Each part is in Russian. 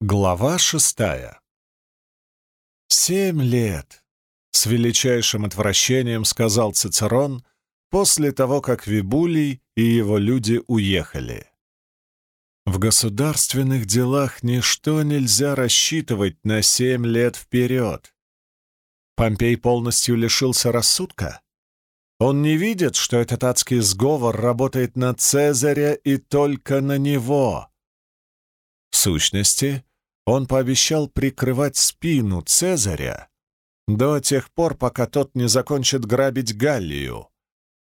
Глава шестая. «Семь лет», — с величайшим отвращением сказал Цицерон после того, как Вибулий и его люди уехали. В государственных делах ничто нельзя рассчитывать на семь лет вперед. Помпей полностью лишился рассудка. Он не видит, что этот адский сговор работает на Цезаря и только на него. В сущности, он пообещал прикрывать спину Цезаря до тех пор, пока тот не закончит грабить Галлию,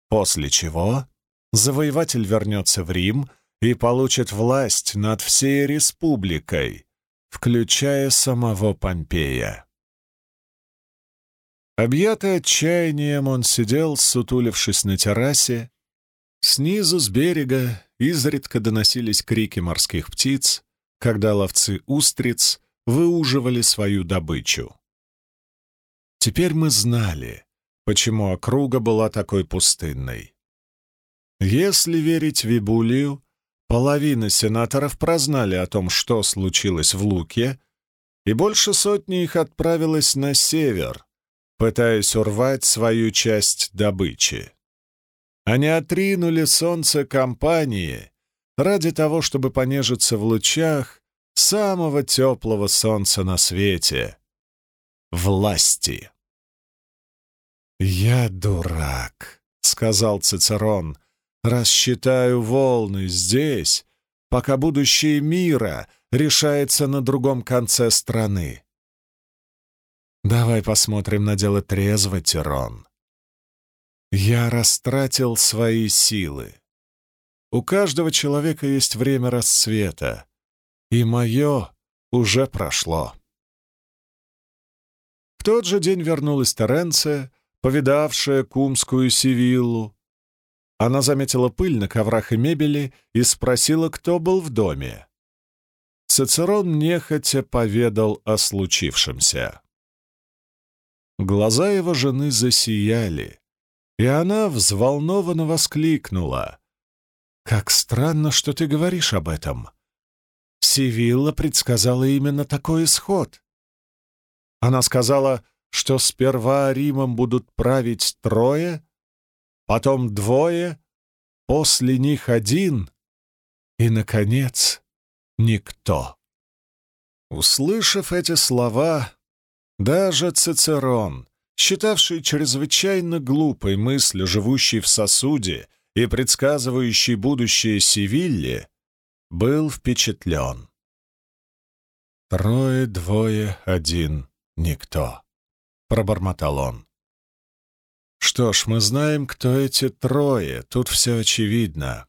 после чего завоеватель вернется в Рим и получит власть над всей республикой, включая самого Помпея. Объятый отчаянием, он сидел, сутулившись на террасе. Снизу, с берега, изредка доносились крики морских птиц, когда ловцы устриц выуживали свою добычу. Теперь мы знали, почему округа была такой пустынной. Если верить Вибулию, половина сенаторов прознали о том, что случилось в Луке, и больше сотни их отправилось на север, пытаясь урвать свою часть добычи. Они отринули солнце компании ради того, чтобы понежиться в лучах самого теплого солнца на свете — власти. «Я дурак», — сказал Цицерон, — «рассчитаю волны здесь, пока будущее мира решается на другом конце страны». «Давай посмотрим на дело трезво, Тирон». Я растратил свои силы. У каждого человека есть время расцвета, и мое уже прошло. В тот же день вернулась Теренция, повидавшая кумскую Сивиллу. Она заметила пыль на коврах и мебели и спросила, кто был в доме. Цицерон нехотя поведал о случившемся. Глаза его жены засияли, и она взволнованно воскликнула. «Как странно, что ты говоришь об этом. Сивилла предсказала именно такой исход. Она сказала, что сперва Римом будут править трое, потом двое, после них один и, наконец, никто». Услышав эти слова, даже Цицерон, считавший чрезвычайно глупой мысль, живущей в сосуде, и предсказывающий будущее Севилле, был впечатлен. «Трое, двое, один, никто», — пробормотал он. «Что ж, мы знаем, кто эти трое, тут все очевидно.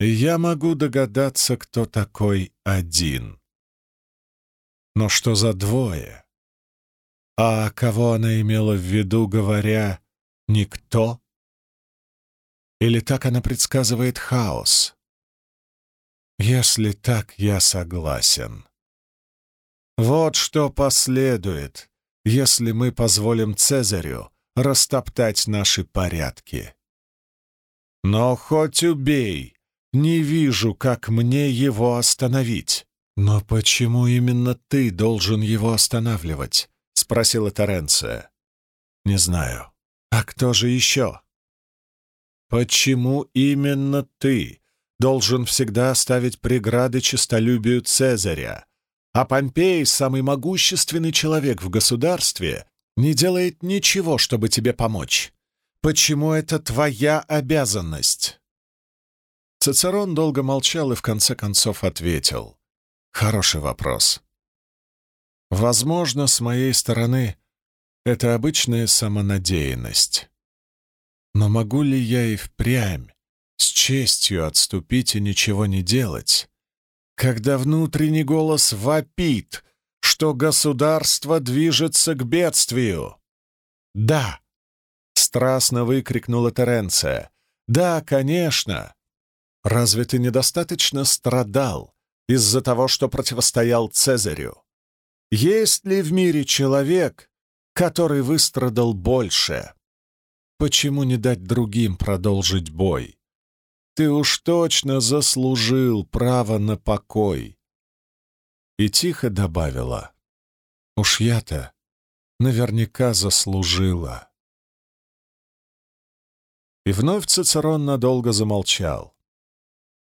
Я могу догадаться, кто такой один. Но что за двое? А кого она имела в виду, говоря «никто»? Или так она предсказывает хаос? Если так, я согласен. Вот что последует, если мы позволим Цезарю растоптать наши порядки. Но хоть убей, не вижу, как мне его остановить. Но почему именно ты должен его останавливать? — спросила Теренция. «Не знаю. А кто же еще?» Почему именно ты должен всегда ставить преграды честолюбию Цезаря, а Помпей, самый могущественный человек в государстве, не делает ничего, чтобы тебе помочь? Почему это твоя обязанность?» Цицерон долго молчал и в конце концов ответил. «Хороший вопрос. Возможно, с моей стороны это обычная самонадеянность. Но могу ли я и впрямь с честью отступить и ничего не делать, когда внутренний голос вопит, что государство движется к бедствию? «Да!» — страстно выкрикнула Теренция. «Да, конечно! Разве ты недостаточно страдал из-за того, что противостоял Цезарю? Есть ли в мире человек, который выстрадал больше?» Почему не дать другим продолжить бой? Ты уж точно заслужил право на покой. и тихо добавила. «Уж я-то наверняка заслужила». И вновь Цицерон надолго замолчал.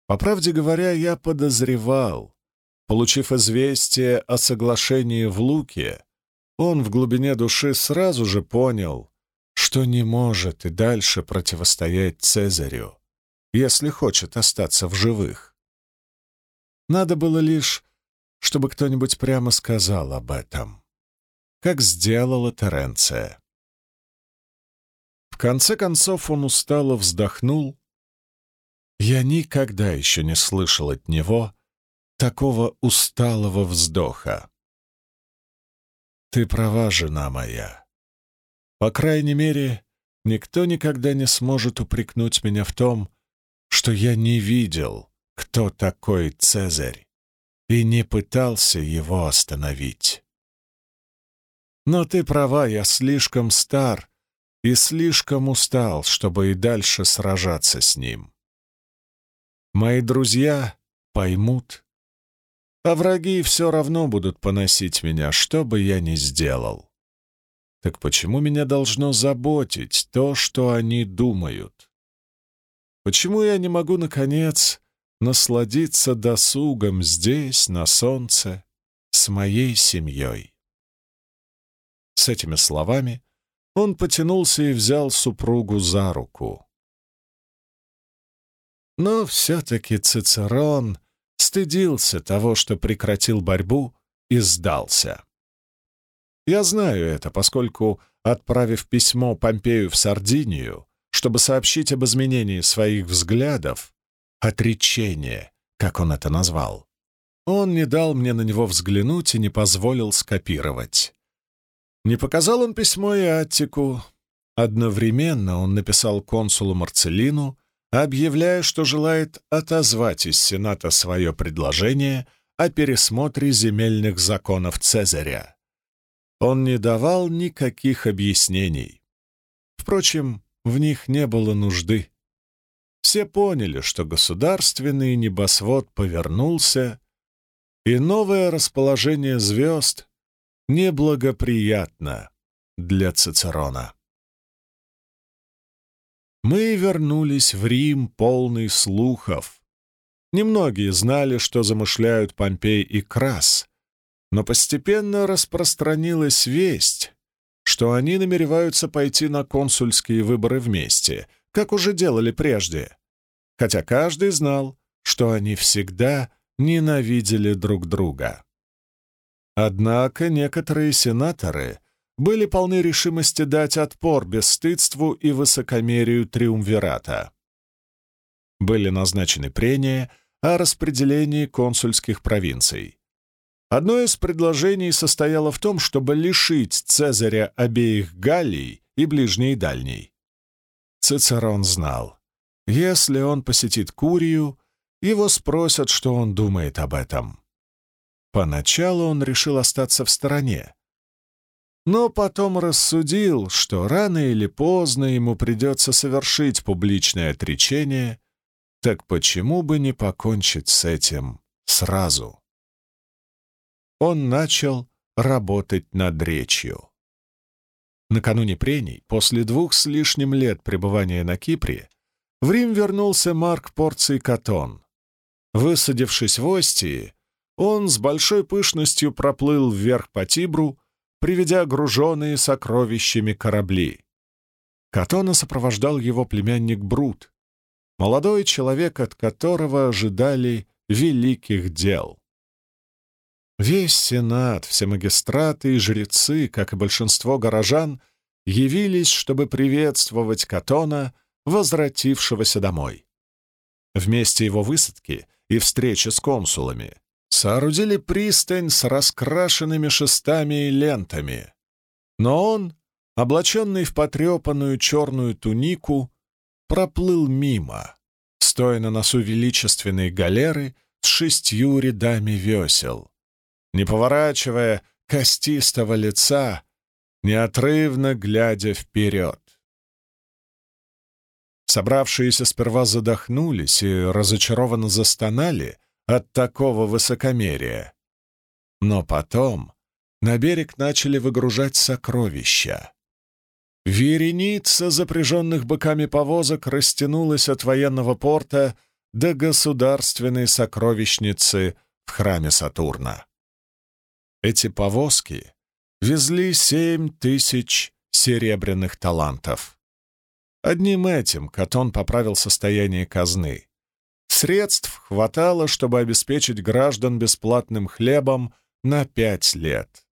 По правде говоря, я подозревал. Получив известие о соглашении в Луке, он в глубине души сразу же понял, что не может и дальше противостоять Цезарю, если хочет остаться в живых. Надо было лишь чтобы кто-нибудь прямо сказал об этом, как сделала Теренция. В конце концов он устало вздохнул. Я никогда еще не слышал от него такого усталого вздоха. «Ты права, жена моя. По крайней мере, никто никогда не сможет упрекнуть меня в том, что я не видел, кто такой Цезарь и не пытался его остановить. Но ты права, я слишком стар и слишком устал, чтобы и дальше сражаться с ним. Мои друзья поймут, а враги все равно будут поносить меня, что бы я ни сделал. Так почему меня должно заботить то, что они думают? Почему я не могу, наконец, насладиться досугом здесь, на солнце, с моей семьей. С этими словами он потянулся и взял супругу за руку. Но все-таки Цицерон стыдился того, что прекратил борьбу и сдался. Я знаю это, поскольку, отправив письмо Помпею в Сардинию, чтобы сообщить об изменении своих взглядов, отречение, как он это назвал. Он не дал мне на него взглянуть и не позволил скопировать. Не показал он письмо и Аттику. Одновременно он написал консулу Марцелину, объявляя, что желает отозвать из Сената свое предложение о пересмотре земельных законов Цезаря. Он не давал никаких объяснений. Впрочем, в них не было нужды. Все поняли, что государственный небосвод повернулся, и новое расположение звезд неблагоприятно для Цицерона. Мы вернулись в Рим полный слухов. Немногие знали, что замышляют Помпей и Крас, но постепенно распространилась весть, что они намереваются пойти на консульские выборы вместе — как уже делали прежде, хотя каждый знал, что они всегда ненавидели друг друга. Однако некоторые сенаторы были полны решимости дать отпор бесстыдству и высокомерию триумвирата. Были назначены прения о распределении консульских провинций. Одно из предложений состояло в том, чтобы лишить Цезаря обеих Галлий и ближней и дальней. Цицерон знал, если он посетит Курию, его спросят, что он думает об этом. Поначалу он решил остаться в стороне, но потом рассудил, что рано или поздно ему придется совершить публичное отречение, так почему бы не покончить с этим сразу? Он начал работать над речью. Накануне прений, после двух с лишним лет пребывания на Кипре, в Рим вернулся Марк Порций Катон. Высадившись в Остии, он с большой пышностью проплыл вверх по Тибру, приведя груженные сокровищами корабли. Катона сопровождал его племянник Брут, молодой человек, от которого ожидали великих дел. Весь сенат, все магистраты и жрецы, как и большинство горожан, явились, чтобы приветствовать Катона, возвратившегося домой. Вместе его высадки и встречи с консулами соорудили пристань с раскрашенными шестами и лентами. Но он, облаченный в потрепанную черную тунику, проплыл мимо, стоя на носу величественной галеры с шестью рядами весел не поворачивая костистого лица, неотрывно глядя вперед. Собравшиеся сперва задохнулись и разочарованно застонали от такого высокомерия. Но потом на берег начали выгружать сокровища. Вереница запряженных быками повозок растянулась от военного порта до государственной сокровищницы в храме Сатурна. Эти повозки везли семь тысяч серебряных талантов. Одним этим Катон поправил состояние казны. Средств хватало, чтобы обеспечить граждан бесплатным хлебом на пять лет.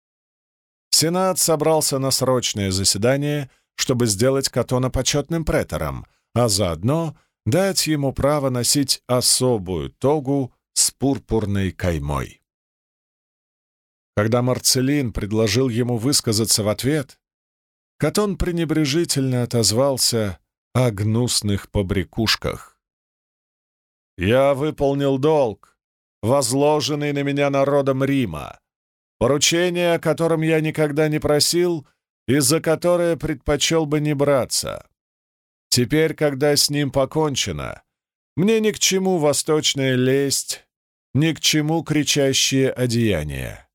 Сенат собрался на срочное заседание, чтобы сделать Катона почетным претором, а заодно дать ему право носить особую тогу с пурпурной каймой. Когда Марцелин предложил ему высказаться в ответ, Катон пренебрежительно отозвался о гнусных побрякушках. «Я выполнил долг, возложенный на меня народом Рима, поручение, о котором я никогда не просил и за которое предпочел бы не браться. Теперь, когда с ним покончено, мне ни к чему восточная лесть, ни к чему кричащие одеяния.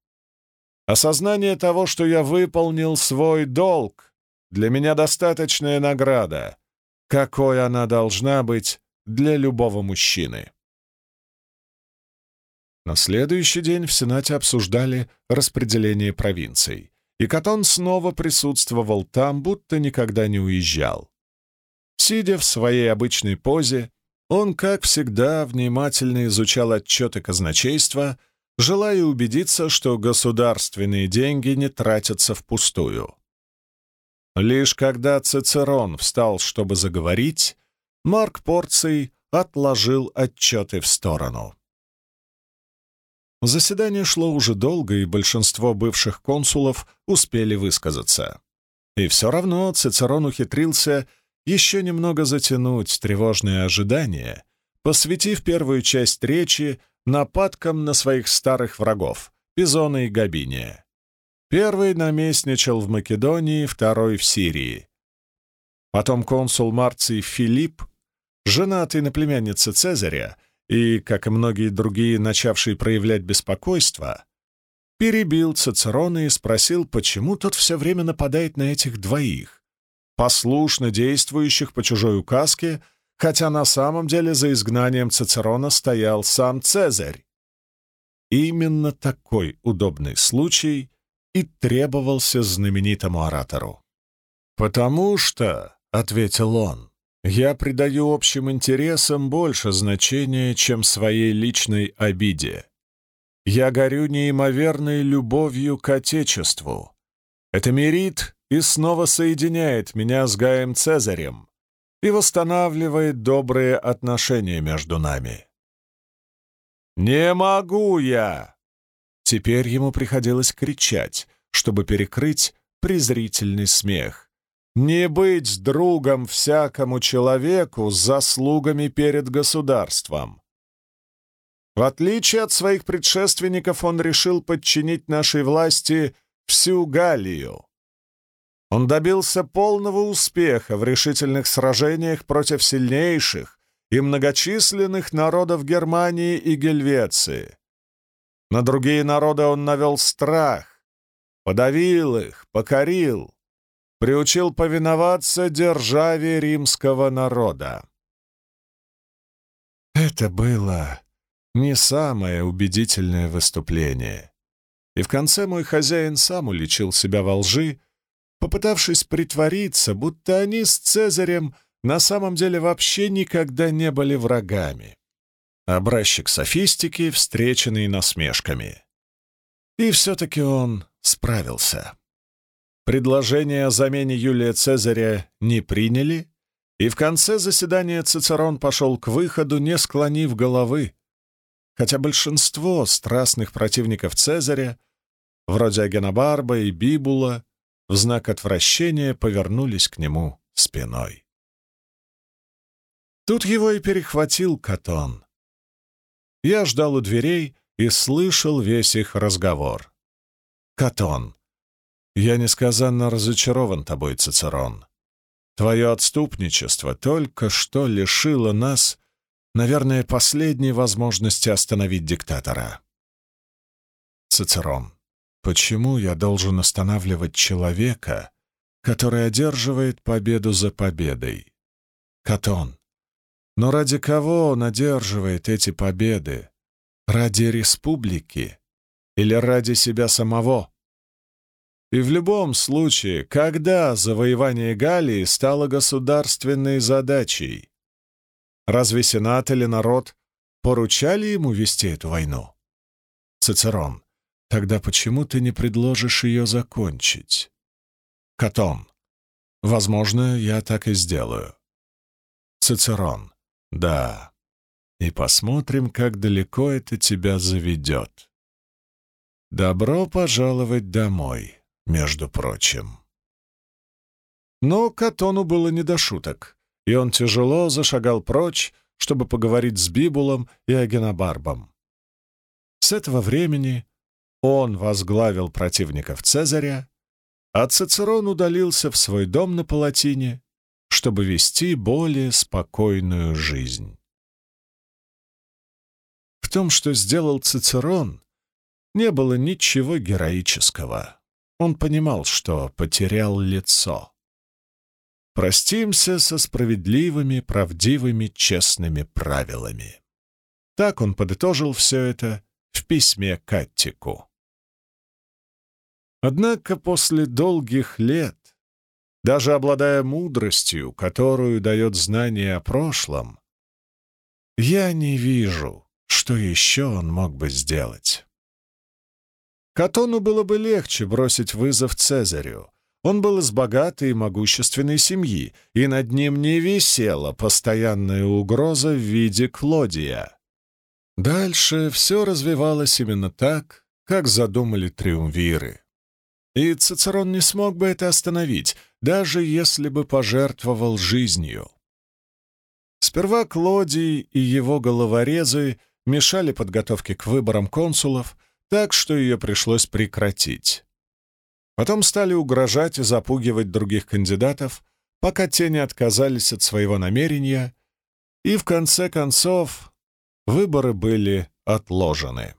Осознание того, что я выполнил свой долг, для меня достаточная награда, какой она должна быть для любого мужчины. На следующий день в Сенате обсуждали распределение провинций, и Катон снова присутствовал там, будто никогда не уезжал. Сидя в своей обычной позе, он, как всегда, внимательно изучал отчеты казначейства, желая убедиться, что государственные деньги не тратятся впустую. Лишь когда Цицерон встал, чтобы заговорить, Марк Порций отложил отчеты в сторону. Заседание шло уже долго, и большинство бывших консулов успели высказаться. И все равно Цицерон ухитрился еще немного затянуть тревожные ожидания, посвятив первую часть речи нападкам на своих старых врагов — Пизона и Габиния. Первый наместничал в Македонии, второй — в Сирии. Потом консул Марций Филипп, женатый на племяннице Цезаря и, как и многие другие, начавший проявлять беспокойство, перебил Цицерона и спросил, почему тот все время нападает на этих двоих, послушно действующих по чужой указке, хотя на самом деле за изгнанием Цицерона стоял сам Цезарь. Именно такой удобный случай и требовался знаменитому оратору. «Потому что», — ответил он, — «я придаю общим интересам больше значения, чем своей личной обиде. Я горю неимоверной любовью к Отечеству. Это мирит и снова соединяет меня с Гаем Цезарем и восстанавливает добрые отношения между нами». «Не могу я!» Теперь ему приходилось кричать, чтобы перекрыть презрительный смех. «Не быть другом всякому человеку с заслугами перед государством!» В отличие от своих предшественников, он решил подчинить нашей власти всю Галлию. Он добился полного успеха в решительных сражениях против сильнейших и многочисленных народов Германии и Гельвеции. На другие народы он навел страх, подавил их, покорил, приучил повиноваться державе римского народа. Это было не самое убедительное выступление. И в конце мой хозяин сам уличил себя во лжи, попытавшись притвориться, будто они с Цезарем на самом деле вообще никогда не были врагами образчик софистики, встреченный насмешками. И все-таки он справился. Предложение о замене Юлия Цезаря не приняли, и в конце заседания Цицерон пошел к выходу, не склонив головы, хотя большинство страстных противников Цезаря, вроде Агенобарба и Бибула, в знак отвращения повернулись к нему спиной. Тут его и перехватил Катон. Я ждал у дверей и слышал весь их разговор. «Катон, я несказанно разочарован тобой, Цицерон. Твое отступничество только что лишило нас, наверное, последней возможности остановить диктатора». Цицерон, почему я должен останавливать человека, который одерживает победу за победой? Катон, но ради кого он одерживает эти победы? Ради республики или ради себя самого? И в любом случае, когда завоевание Галлии стало государственной задачей? Разве Сенат или народ поручали ему вести эту войну? Цицерон, тогда почему ты не предложишь ее закончить? Катон, возможно, я так и сделаю. Цицерон, да. И посмотрим, как далеко это тебя заведет. Добро пожаловать домой, между прочим. Но Катону было не до шуток, и он тяжело зашагал прочь, чтобы поговорить с Бибулом и Агенобарбом. С этого времени он возглавил противников Цезаря, а Цицерон удалился в свой дом на Палатине чтобы вести более спокойную жизнь. В том, что сделал Цицерон, не было ничего героического. Он понимал, что потерял лицо. Простимся со справедливыми, правдивыми, честными правилами. Так он подытожил все это в письме к Аттику. Однако после долгих лет даже обладая мудростью, которую дает знание о прошлом, я не вижу, что еще он мог бы сделать. Катону было бы легче бросить вызов Цезарю. Он был из богатой и могущественной семьи, и над ним не висела постоянная угроза в виде Клодия. Дальше все развивалось именно так, как задумали триумвиры. И Цицерон не смог бы это остановить, даже если бы пожертвовал жизнью. Сперва Клодий и его головорезы мешали подготовке к выборам консулов, так что ее пришлось прекратить. Потом стали угрожать и запугивать других кандидатов, пока те не отказались от своего намерения, и в конце концов выборы были отложены.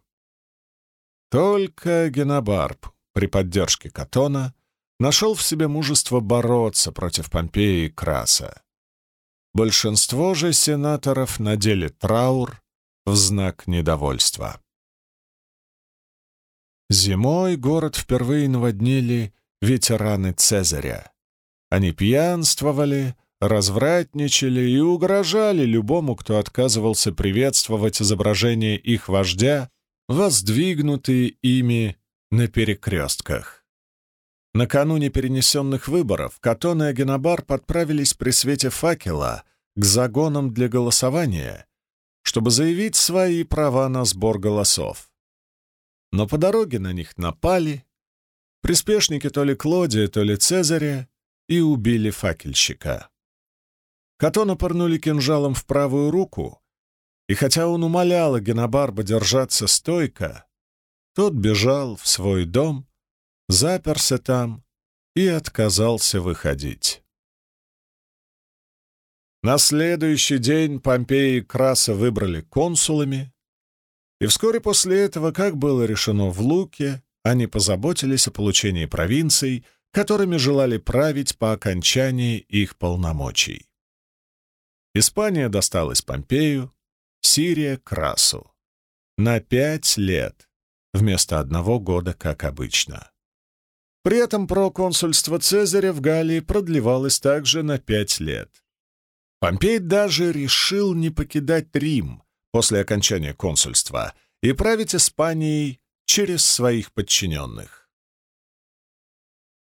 Только Генобарб при поддержке Катона нашел в себе мужество бороться против Помпеи и Краса. Большинство же сенаторов надели траур в знак недовольства. Зимой город впервые наводнили ветераны Цезаря. Они пьянствовали, развратничали и угрожали любому, кто отказывался приветствовать изображение их вождя, воздвигнутые ими на перекрестках. Накануне перенесенных выборов Катон и Агенобар подправились при свете факела к загонам для голосования, чтобы заявить свои права на сбор голосов. Но по дороге на них напали, приспешники то ли Клодия, то ли Цезаря, и убили факельщика. Катона пырнули кинжалом в правую руку, и хотя он умолял Агенобарба держаться стойко, тот бежал в свой дом, заперся там и отказался выходить. На следующий день Помпеи и Краса выбрали консулами, и вскоре после этого, как было решено в Луке, они позаботились о получении провинций, которыми желали править по окончании их полномочий. Испания досталась Помпею, Сирия — Красу. На пять лет вместо одного года, как обычно. При этом проконсульство Цезаря в Галлии продлевалось также на пять лет. Помпей даже решил не покидать Рим после окончания консульства и править Испанией через своих подчиненных.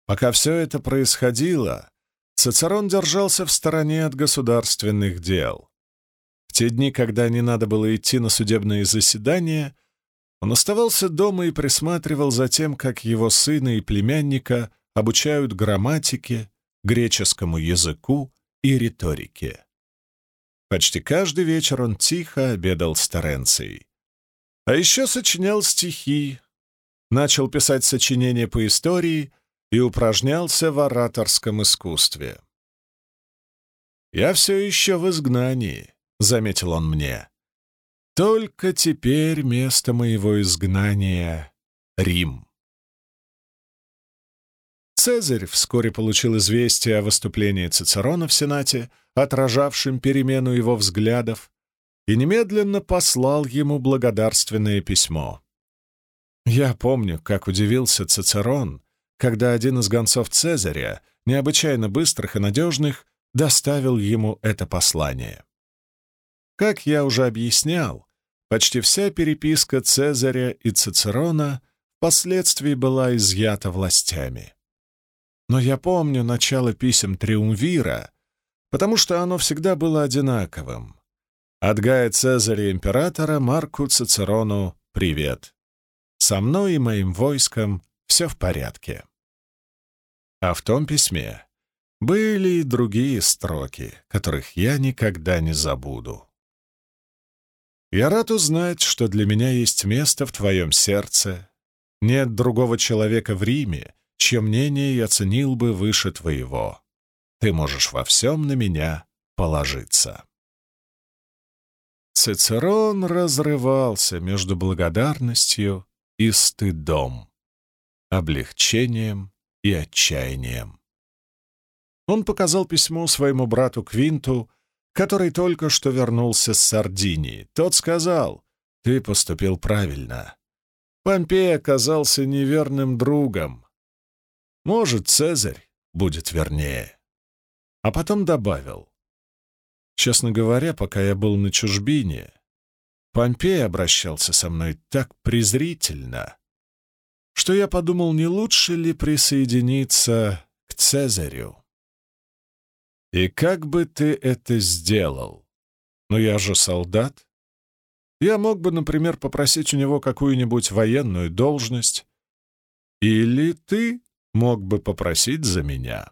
Пока все это происходило, Цицерон держался в стороне от государственных дел. В те дни, когда не надо было идти на судебные заседания, он оставался дома и присматривал за тем, как его сына и племянника обучают грамматике, греческому языку и риторике. Почти каждый вечер он тихо обедал с Теренцией. А еще сочинял стихи, начал писать сочинения по истории и упражнялся в ораторском искусстве. «Я все еще в изгнании», — заметил он мне. Только теперь место моего изгнания Рим. Цезарь вскоре получил известие о выступлении Цицерона в Сенате, отражавшем перемену его взглядов, и немедленно послал ему благодарственное письмо. Я помню, как удивился Цицерон, когда один из гонцов Цезаря, необычайно быстрых и надежных, доставил ему это послание. Как я уже объяснял, почти вся переписка Цезаря и Цицерона впоследствии была изъята властями. Но я помню начало писем Триумвира, потому что оно всегда было одинаковым. От Гая Цезаря императора Марку Цицерону привет. Со мной и моим войском все в порядке. А в том письме были и другие строки, которых я никогда не забуду. Я рад узнать, что для меня есть место в твоем сердце. Нет другого человека в Риме, чье мнение я ценил бы выше твоего. Ты можешь во всем на меня положиться. Цицерон разрывался между благодарностью и стыдом, облегчением и отчаянием. Он показал письмо своему брату Квинту, который только что вернулся с Сардинии. Тот сказал, «Ты поступил правильно. Помпей оказался неверным другом. Может, Цезарь будет вернее». А потом добавил, «Честно говоря, пока я был на чужбине, Помпей обращался со мной так презрительно, что я подумал, не лучше ли присоединиться к Цезарю. И как бы ты это сделал? Но я же солдат. Я мог бы, например, попросить у него какую-нибудь военную должность. Или ты мог бы попросить за меня.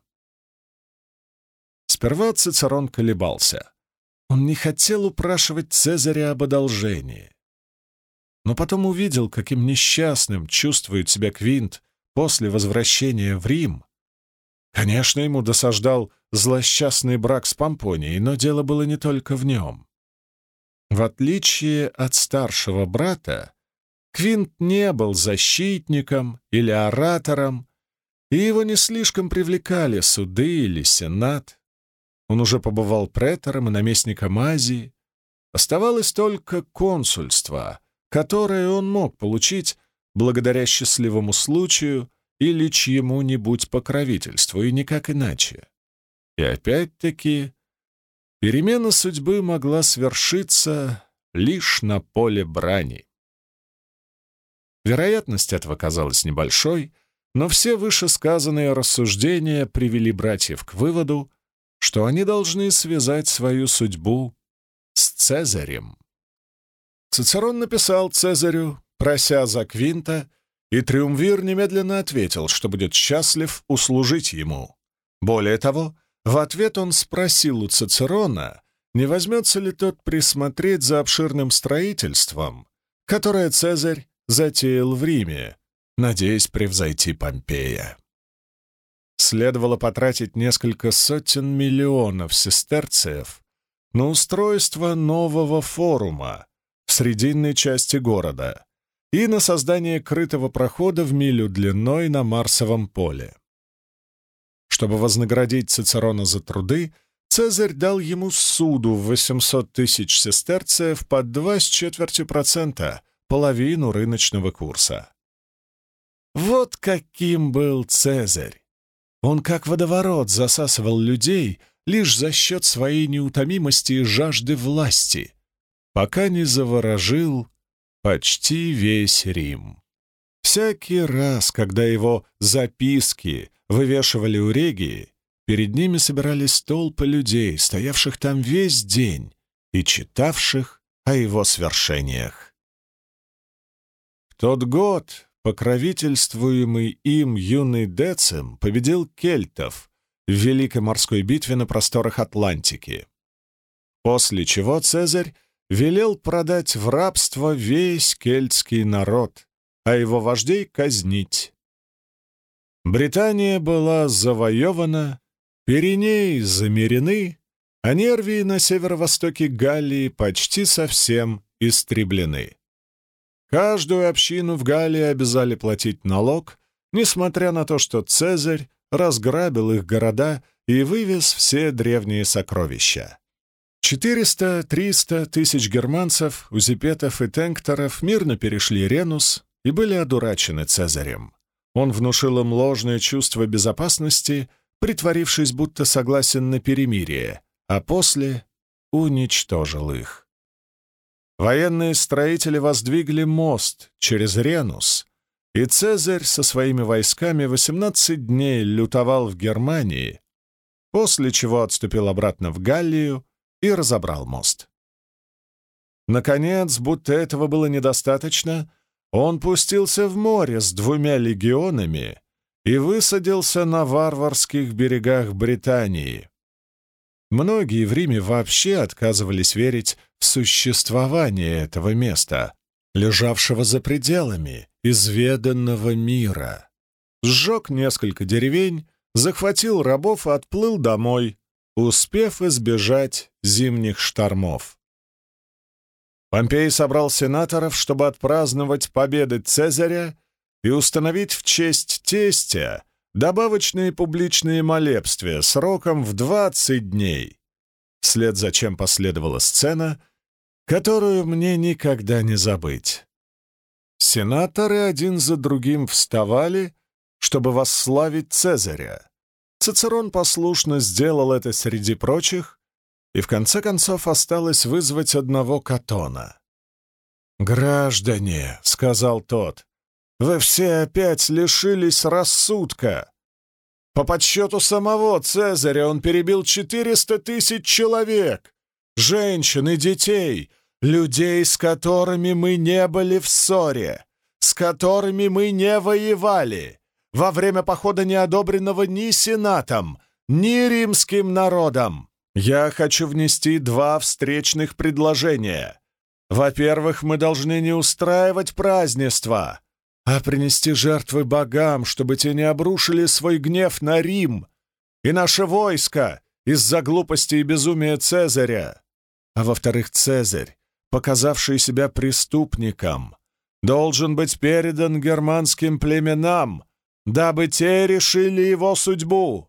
Сперва Цицерон колебался. Он не хотел упрашивать Цезаря об одолжении. Но потом увидел, каким несчастным чувствует себя Квинт после возвращения в Рим. Конечно, ему досаждал злосчастный брак с Помпонией, но дело было не только в нем. В отличие от старшего брата, Квинт не был защитником или оратором, и его не слишком привлекали суды или сенат. Он уже побывал претором и наместником Азии. Оставалось только консульство, которое он мог получить благодаря счастливому случаю или чьему-нибудь покровительству, и никак иначе. И опять-таки, перемена судьбы могла свершиться лишь на поле брани. Вероятность этого казалась небольшой, но все вышесказанные рассуждения привели братьев к выводу, что они должны связать свою судьбу с Цезарем. Цицерон написал Цезарю, прося за Квинта, и Триумвир немедленно ответил, что будет счастлив услужить ему. Более того, в ответ он спросил у Цицерона, не возьмется ли тот присмотреть за обширным строительством, которое Цезарь затеял в Риме, надеясь превзойти Помпея. Следовало потратить несколько сотен миллионов сестерциев на устройство нового форума в срединной части города и на создание крытого прохода в милю длиной на Марсовом поле. Чтобы вознаградить Цицерона за труды, Цезарь дал ему суду в 800 тысяч сестерцев под 2 с четвертью процента, половину рыночного курса. Вот каким был Цезарь! Он как водоворот засасывал людей лишь за счет своей неутомимости и жажды власти, пока не заворожил почти весь Рим. Всякий раз, когда его записки вывешивали у Регии, перед ними собирались толпы людей, стоявших там весь день и читавших о его свершениях. В тот год покровительствуемый им юный Децим победил кельтов в Великой морской битве на просторах Атлантики, после чего Цезарь велел продать в рабство весь кельтский народ, а его вождей казнить. Британия была завоевана, Пиренеи замерены, а Нервии на северо-востоке Галлии почти совсем истреблены. Каждую общину в Галлии обязали платить налог, несмотря на то, что Цезарь разграбил их города и вывез все древние сокровища. 400-300 тысяч германцев, узипетов и тенкторов мирно перешли Ренус и были одурачены Цезарем. Он внушил им ложное чувство безопасности, притворившись, будто согласен на перемирие, а после уничтожил их. Военные строители воздвигли мост через Ренус, и Цезарь со своими войсками 18 дней лютовал в Германии, после чего отступил обратно в Галлию и разобрал мост. Наконец, будто этого было недостаточно, он пустился в море с двумя легионами и высадился на варварских берегах Британии. Многие в Риме вообще отказывались верить в существование этого места, лежавшего за пределами изведанного мира. Сжег несколько деревень, захватил рабов и отплыл домой, успев избежать зимних штормов. Помпей собрал сенаторов, чтобы отпраздновать победы Цезаря и установить в честь тестя добавочные публичные молебствия сроком в 20 дней, вслед за чем последовала сцена, которую мне никогда не забыть. Сенаторы один за другим вставали, чтобы восславить Цезаря. Цицерон послушно сделал это среди прочих, и в конце концов осталось вызвать одного Катона. «Граждане», — сказал тот, вы все опять лишились рассудка. По подсчету самого Цезаря он перебил 400 тысяч человек, женщин и детей, людей, с которыми мы не были в ссоре, с которыми мы не воевали, во время похода не одобренного ни Сенатом, ни римским народом. Я хочу внести два встречных предложения. Во-первых, мы должны не устраивать празднества, а принести жертвы богам, чтобы те не обрушили свой гнев на Рим и наше войско из-за глупости и безумия Цезаря. А во-вторых, Цезарь, показавший себя преступником, должен быть передан германским племенам, дабы те решили его судьбу.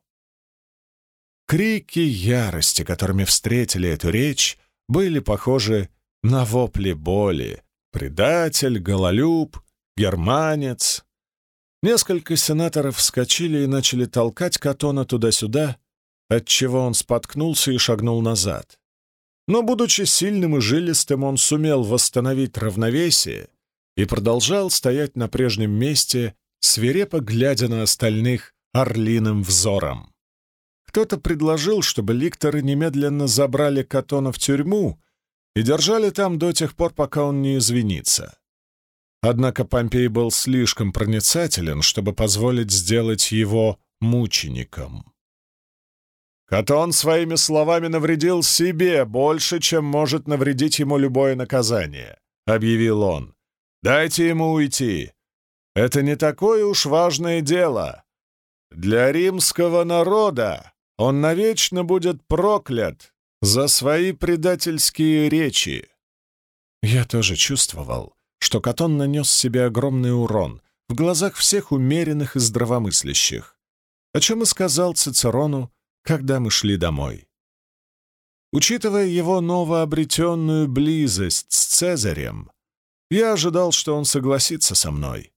Крики ярости, которыми встретили эту речь, были похожи на вопли боли. Предатель, гололюб, германец. Несколько сенаторов вскочили и начали толкать Катона туда-сюда, отчего он споткнулся и шагнул назад. Но, будучи сильным и жилистым, он сумел восстановить равновесие и продолжал стоять на прежнем месте, свирепо глядя на остальных орлиным взором. Кто-то предложил, чтобы ликторы немедленно забрали Катона в тюрьму и держали там до тех пор, пока он не извинится. Однако Помпей был слишком проницателен, чтобы позволить сделать его мучеником. Катон своими словами навредил себе больше, чем может навредить ему любое наказание, — объявил он. «Дайте ему уйти. Это не такое уж важное дело. Для римского народа он навечно будет проклят за свои предательские речи». Я тоже чувствовал, что Катон нанес себе огромный урон в глазах всех умеренных и здравомыслящих, о чем и сказал Цицерону, когда мы шли домой. Учитывая его новообретенную близость с Цезарем, я ожидал, что он согласится со мной.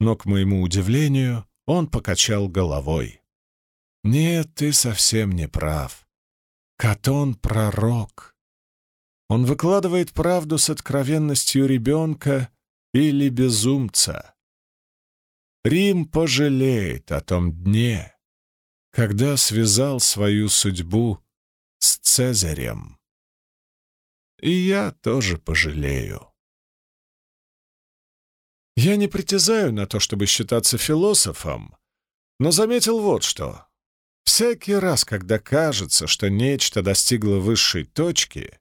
Но, к моему удивлению, он покачал головой. «Нет, ты совсем не прав. Катон — пророк. Он выкладывает правду с откровенностью ребенка или безумца. Рим пожалеет о том дне, когда связал свою судьбу с Цезарем. И я тоже пожалею. Я не притязаю на то, чтобы считаться философом, но заметил вот что. Всякий раз, когда кажется, что нечто достигло высшей точки,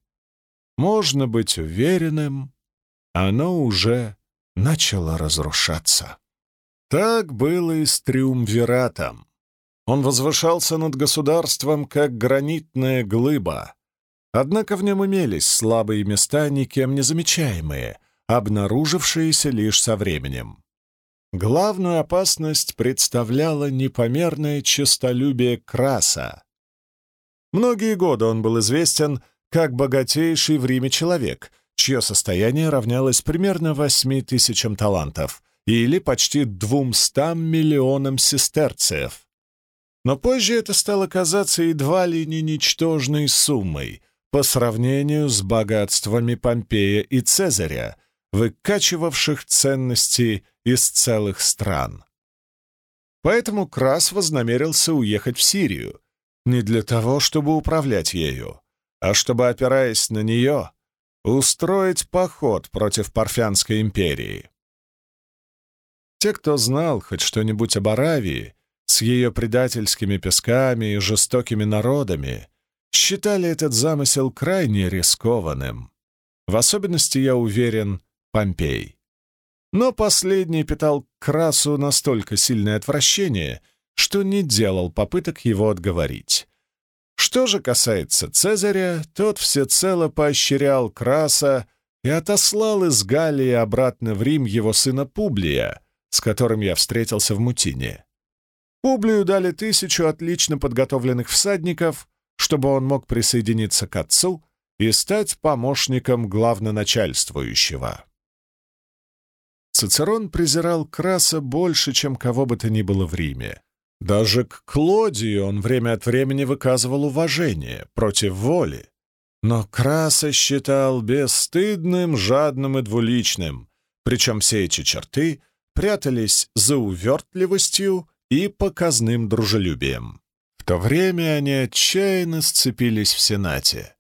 можно быть уверенным, оно уже начало разрушаться. Так было и с Триумвиратом. Он возвышался над государством, как гранитная глыба. Однако в нем имелись слабые места, никем не замечаемые, обнаружившиеся лишь со временем. Главную опасность представляло непомерное честолюбие Краса. Многие годы он был известен как богатейший в Риме человек, чье состояние равнялось примерно восьми тысячам талантов или почти двумстам миллионам сестерцев. Но позже это стало казаться едва ли не ничтожной суммой по сравнению с богатствами Помпея и Цезаря, выкачивавших ценности из целых стран. Поэтому Крас вознамерился уехать в Сирию, не для того, чтобы управлять ею, а чтобы, опираясь на нее, устроить поход против Парфянской империи. Те, кто знал хоть что-нибудь об Аравии, с ее предательскими песками и жестокими народами, считали этот замысел крайне рискованным. В особенности, я уверен, Помпей. Но последний питал Красу настолько сильное отвращение, что не делал попыток его отговорить. Что же касается Цезаря, тот всецело поощрял Краса и отослал из Галлии обратно в Рим его сына Публия, с которым я встретился в Мутине. Публию дали тысячу отлично подготовленных всадников, чтобы он мог присоединиться к отцу и стать помощником главноначальствующего. Цицерон презирал Краса больше, чем кого бы то ни было в Риме. Даже к Клодию он время от времени выказывал уважение против воли. Но Краса считал бесстыдным, жадным и двуличным, причем все эти черты прятались за увертливостью и показным дружелюбием. В то время они отчаянно сцепились в Сенате.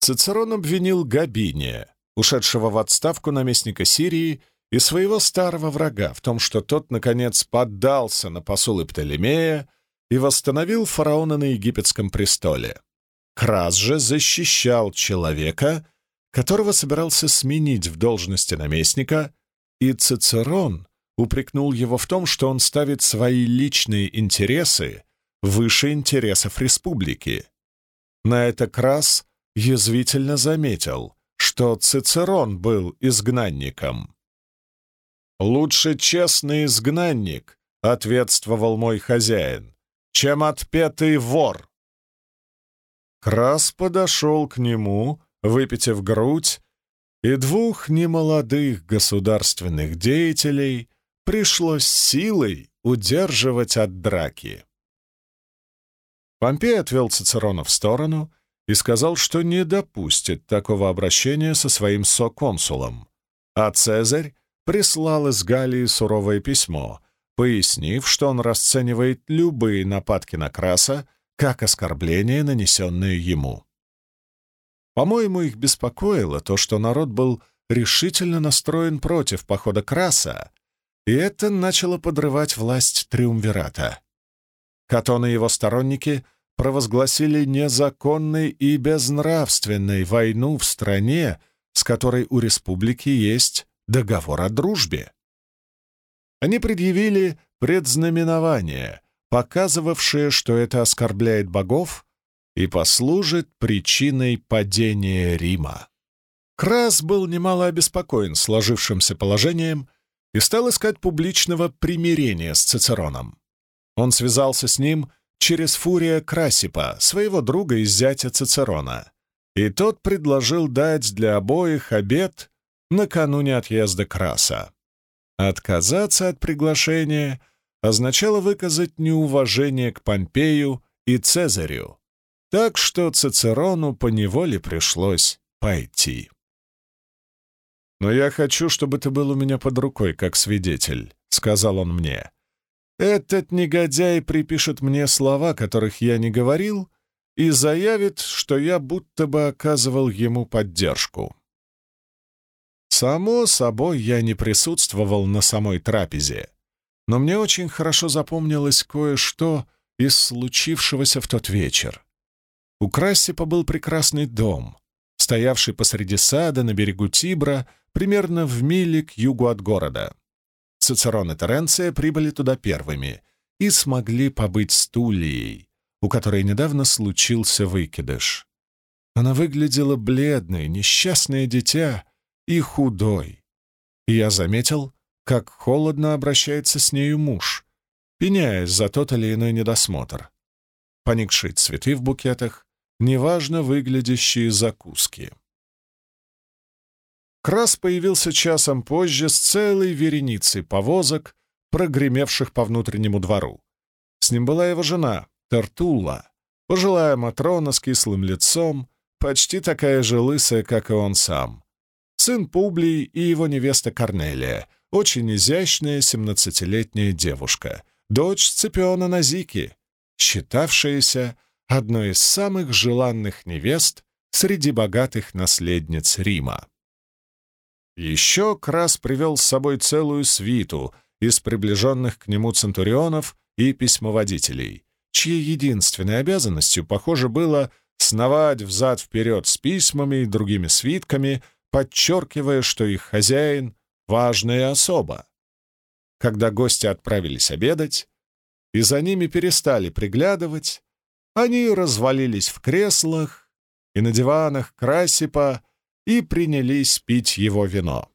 Цицерон обвинил Габиния, ушедшего в отставку наместника Сирии, и своего старого врага в том, что тот, наконец, поддался на посулы Птолемея и восстановил фараона на египетском престоле. Крас же защищал человека, которого собирался сменить в должности наместника, и Цицерон упрекнул его в том, что он ставит свои личные интересы выше интересов республики. На это Крас язвительно заметил, что Цицерон был изгнанником. «Лучше честный изгнанник», — ответствовал мой хозяин, — «чем отпетый вор». Крас подошел к нему, выпитив грудь, и двух немолодых государственных деятелей пришлось силой удерживать от драки. Помпей отвел Цицерона в сторону и сказал, что не допустит такого обращения со своим соконсулом, а Цезарь прислал из Галлии суровое письмо, пояснив, что он расценивает любые нападки на Краса как оскорбление, нанесенное ему. По-моему, их беспокоило то, что народ был решительно настроен против похода Краса, и это начало подрывать власть Триумвирата. Катон и его сторонники провозгласили незаконной и безнравственной войну в стране, с которой у республики есть договор о дружбе. Они предъявили предзнаменование, показывавшее, что это оскорбляет богов и послужит причиной падения Рима. Крас был немало обеспокоен сложившимся положением и стал искать публичного примирения с Цицероном. Он связался с ним через Фурия Красипа, своего друга из зятя Цицерона, и тот предложил дать для обоих обед накануне отъезда Краса. Отказаться от приглашения означало выказать неуважение к Помпею и Цезарю, так что Цицерону поневоле пришлось пойти. «Но я хочу, чтобы ты был у меня под рукой, как свидетель», — сказал он мне. «Этот негодяй припишет мне слова, которых я не говорил, и заявит, что я будто бы оказывал ему поддержку. Само собой, я не присутствовал на самой трапезе, но мне очень хорошо запомнилось кое-что из случившегося в тот вечер. У Крассипа был прекрасный дом, стоявший посреди сада на берегу Тибра, примерно в миле к югу от города. Цицерон и Теренция прибыли туда первыми и смогли побыть с Тулией, у которой недавно случился выкидыш. Она выглядела бледной, несчастное дитя, и худой, и я заметил, как холодно обращается с нею муж, пеняясь за тот или иной недосмотр. Поникшие цветы в букетах, неважно выглядящие закуски. Крас появился часом позже с целой вереницей повозок, прогремевших по внутреннему двору. С ним была его жена, Тартула, пожилая Матрона с кислым лицом, почти такая же лысая, как и он сам. Сын Публий и его невеста Корнелия, очень изящная семнадцатилетняя девушка, дочь Сципиона Назики, считавшаяся одной из самых желанных невест среди богатых наследниц Рима. Еще Крас привел с собой целую свиту из приближенных к нему центурионов и письмоводителей, чьей единственной обязанностью, похоже, было сновать взад-вперед с письмами и другими свитками, подчеркивая, что их хозяин — важная особа. Когда гости отправились обедать, и за ними перестали приглядывать, они развалились в креслах и на диванах Красипа и принялись пить его вино.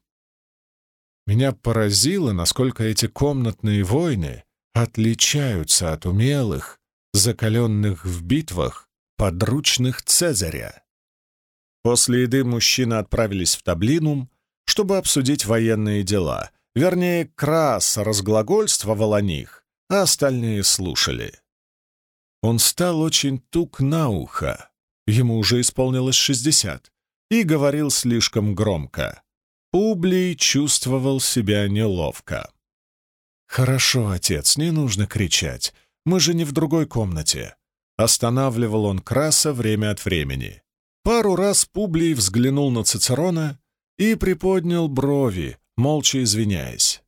Меня поразило, насколько эти комнатные войны отличаются от умелых, закаленных в битвах, подручных Цезаря. После еды мужчины отправились в Таблинум, чтобы обсудить военные дела. Вернее, Крас разглагольствовал о них, а остальные слушали. Он стал очень тук на ухо, ему уже исполнилось шестьдесят, и говорил слишком громко. Публий чувствовал себя неловко. «Хорошо, отец, не нужно кричать. Мы же не в другой комнате». Останавливал он Краса время от времени. Пару раз Публий взглянул на Цицерона и приподнял брови, молча извиняясь.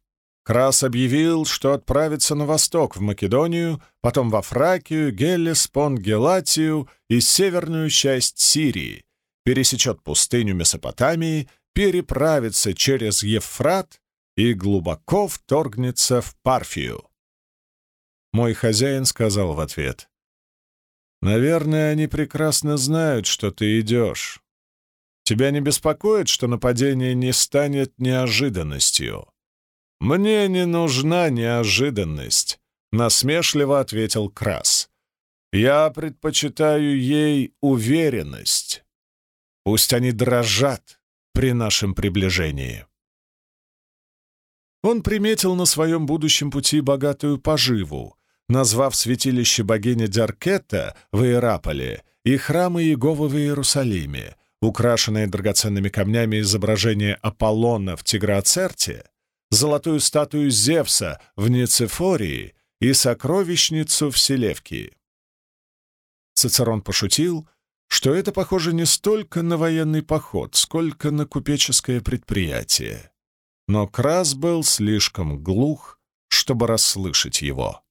Крас объявил, что отправится на восток, в Македонию, потом во Фракию, Геллеспон, Гелатию и северную часть Сирии, пересечет пустыню Месопотамии, переправится через Евфрат и глубоко вторгнется в Парфию. Мой хозяин сказал в ответ, «Наверное, они прекрасно знают, что ты идешь. Тебя не беспокоит, что нападение не станет неожиданностью?» «Мне не нужна неожиданность», — насмешливо ответил Крас. «Я предпочитаю ей уверенность». Пусть они дрожат при нашем приближении. Он приметил на своем будущем пути богатую поживу, назвав святилище богини Дяркета в Иераполе и храмы Иеговы в Иерусалиме, украшенные драгоценными камнями изображение Аполлона в Тигроцерте, золотую статую Зевса в Ницефории и сокровищницу в Селевкии. Цицерон пошутил, что это похоже не столько на военный поход, сколько на купеческое предприятие. Но Крас был слишком глух, чтобы расслышать его.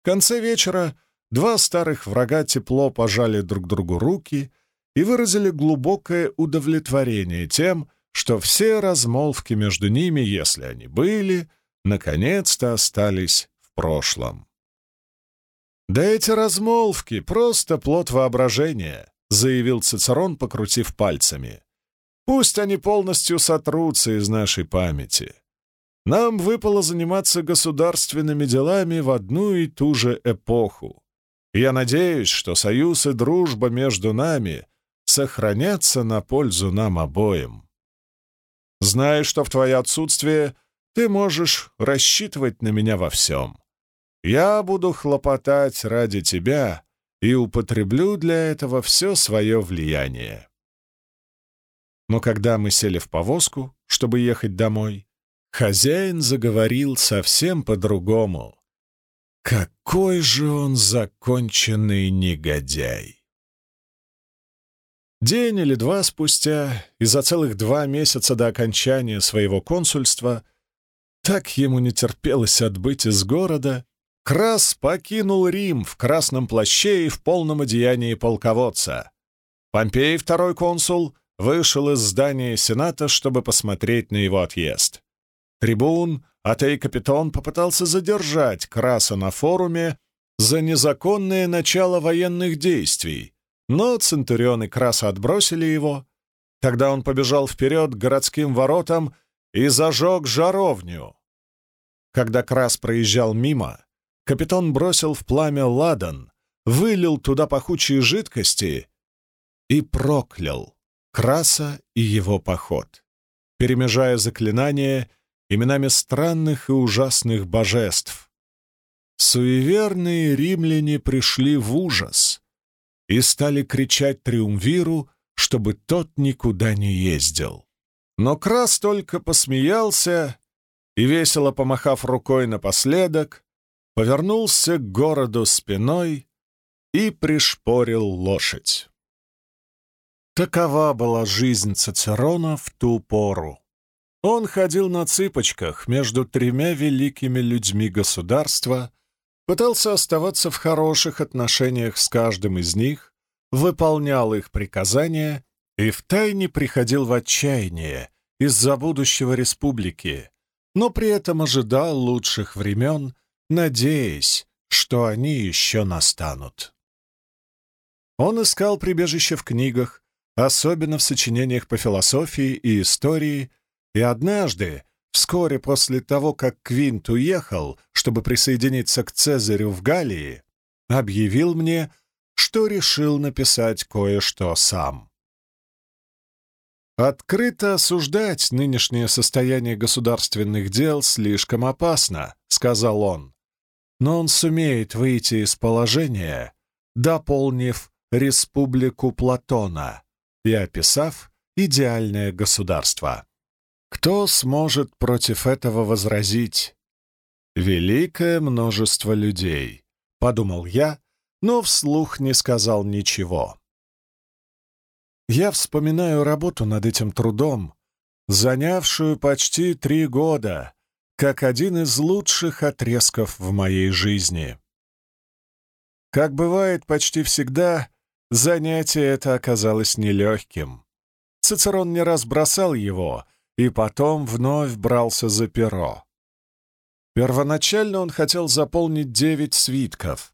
В конце вечера два старых врага тепло пожали друг другу руки и выразили глубокое удовлетворение тем, что все размолвки между ними, если они были, наконец-то остались в прошлом. «Да эти размолвки — просто плод воображения», — заявил Цицерон, покрутив пальцами. «Пусть они полностью сотрутся из нашей памяти. Нам выпало заниматься государственными делами в одну и ту же эпоху. я надеюсь, что союз и дружба между нами сохранятся на пользу нам обоим. Знаю, что в твое отсутствие ты можешь рассчитывать на меня во всем. Я буду хлопотать ради тебя и употреблю для этого все свое влияние. Но когда мы сели в повозку, чтобы ехать домой, хозяин заговорил совсем по-другому. Какой же он законченный негодяй! День или два спустя, и за целых два месяца до окончания своего консульства, так ему не терпелось отбыть из города, Крас покинул Рим в красном плаще и в полном одеянии полководца. Помпей, второй консул, вышел из здания Сената, чтобы посмотреть на его отъезд. Трибун, Атей Капитон попытался задержать Краса на форуме за незаконное начало военных действий, но Центурионы Краса отбросили его. Тогда он побежал вперед к городским воротам и зажег жаровню. Когда Крас проезжал мимо, капитан бросил в пламя ладан, вылил туда пахучие жидкости и проклял Краса и его поход, перемежая заклинания именами странных и ужасных божеств. Суеверные римляне пришли в ужас и стали кричать Триумвиру, чтобы тот никуда не ездил. Но Крас только посмеялся и, весело помахав рукой напоследок, повернулся к городу спиной и пришпорил лошадь. Такова была жизнь Цицерона в ту пору. Он ходил на цыпочках между тремя великими людьми государства, пытался оставаться в хороших отношениях с каждым из них, выполнял их приказания и втайне приходил в отчаяние из-за будущего республики, но при этом ожидал лучших времен, надеясь, что они еще настанут. Он искал прибежище в книгах, особенно в сочинениях по философии и истории, и однажды, вскоре после того, как Квинт уехал, чтобы присоединиться к Цезарю в Галлии, объявил мне, что решил написать кое-что сам. «Открыто осуждать нынешнее состояние государственных дел слишком опасно», — сказал он. «Но он сумеет выйти из положения, дополнив республику Платона и описав идеальное государство. Кто сможет против этого возразить? Великое множество людей, — подумал я, но вслух не сказал ничего. Я вспоминаю работу над этим трудом, занявшую почти три года, как один из лучших отрезков в моей жизни. Как бывает почти всегда, занятие это оказалось нелегким. Цицерон не раз бросал его и потом вновь брался за перо. Первоначально он хотел заполнить девять свитков,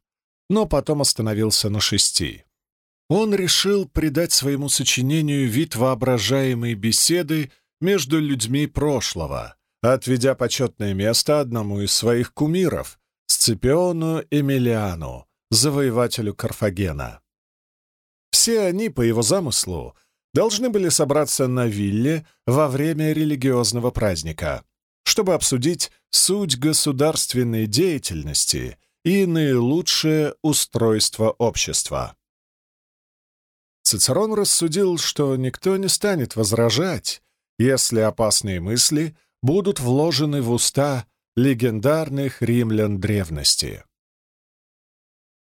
но потом остановился на шести. Он решил придать своему сочинению вид воображаемой беседы между людьми прошлого, отведя почетное место одному из своих кумиров, Сципиону Эмилиану, завоевателю Карфагена. Все они, по его замыслу, должны были собраться на вилле во время религиозного праздника, чтобы обсудить суть государственной деятельности и наилучшее устройство общества. Цицерон рассудил, что никто не станет возражать, если опасные мысли будут вложены в уста легендарных римлян древности.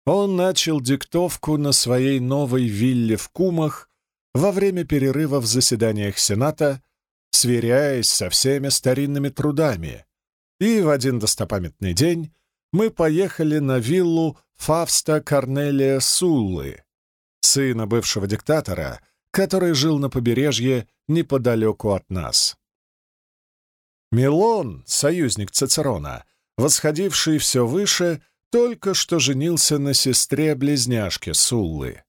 Он начал диктовку на своей новой вилле в Кумах во время перерыва в заседаниях Сената, сверяясь со всеми старинными трудами, и в один достопамятный день мы поехали на виллу Фавста Корнелия Суллы, сына бывшего диктатора, который жил на побережье неподалеку от нас. Милон, союзник Цицерона, восходивший все выше, только что женился на сестре-близняшке Суллы.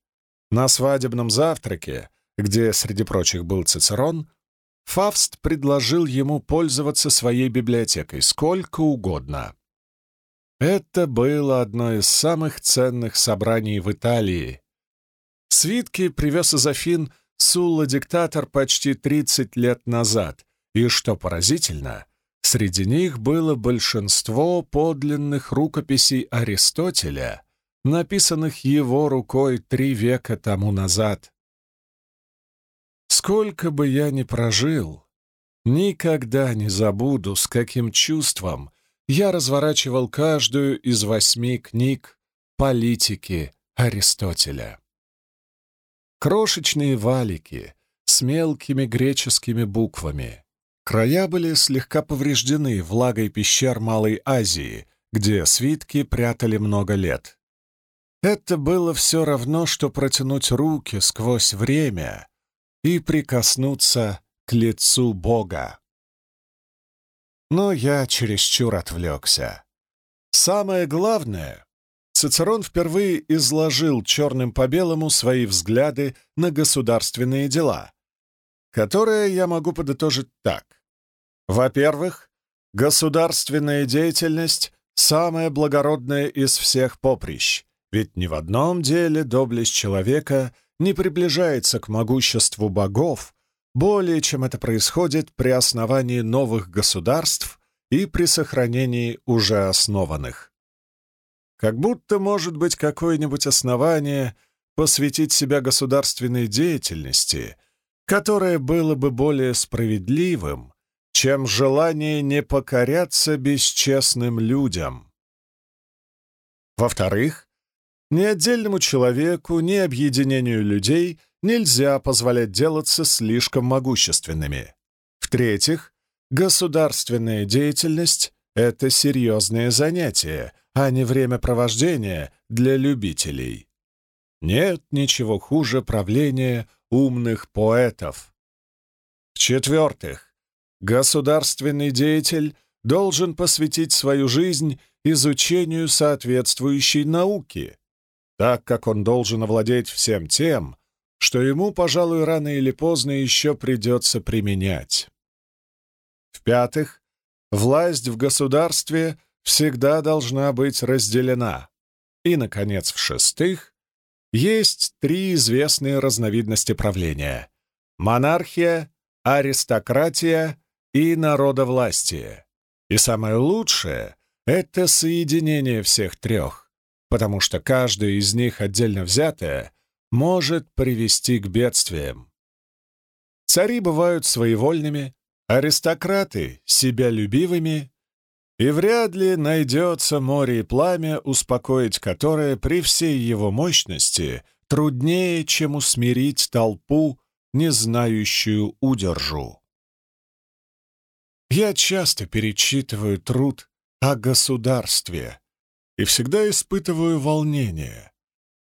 На свадебном завтраке, где, среди прочих, был Цицерон, Фавст предложил ему пользоваться своей библиотекой сколько угодно. Это было одно из самых ценных собраний в Италии. Свитки привез из Афин Сулла-диктатор почти 30 лет назад, и, что поразительно, среди них было большинство подлинных рукописей Аристотеля, написанных его рукой три века тому назад. Сколько бы я ни прожил, никогда не забуду, с каким чувством я разворачивал каждую из восьми книг политики Аристотеля. Крошечные валики с мелкими греческими буквами. Края были слегка повреждены влагой пещер Малой Азии, где свитки прятали много лет. Это было все равно, что протянуть руки сквозь время и прикоснуться к лицу Бога. Но я чересчур отвлекся. Самое главное, Цицерон впервые изложил черным по белому свои взгляды на государственные дела, которые я могу подытожить так. Во-первых, государственная деятельность — самая благородная из всех поприщ, ведь ни в одном деле доблесть человека не приближается к могуществу богов более, чем это происходит при основании новых государств и при сохранении уже основанных. Как будто может быть какое-нибудь основание посвятить себя государственной деятельности, которое было бы более справедливым, чем желание не покоряться бесчестным людям. Во-вторых, ни отдельному человеку, ни объединению людей нельзя позволять делаться слишком могущественными. В-третьих, государственная деятельность — это серьезное занятие, а не времяпровождение для любителей. Нет ничего хуже правления умных поэтов. В-четвертых, государственный деятель должен посвятить свою жизнь изучению соответствующей науки, так как он должен овладеть всем тем, что ему, пожалуй, рано или поздно еще придется применять. В-пятых, власть в государстве всегда должна быть разделена. И, наконец, в-шестых, есть три известные разновидности правления — монархия, аристократия и народовластие. И самое лучшее — это соединение всех трех потому что каждая из них отдельно взятая может привести к бедствиям. Цари бывают своевольными, аристократы — себялюбивыми, и вряд ли найдется море и пламя, успокоить которое при всей его мощности труднее, чем усмирить толпу, не знающую удержу. Я часто перечитываю труд о государстве, и всегда испытываю волнение,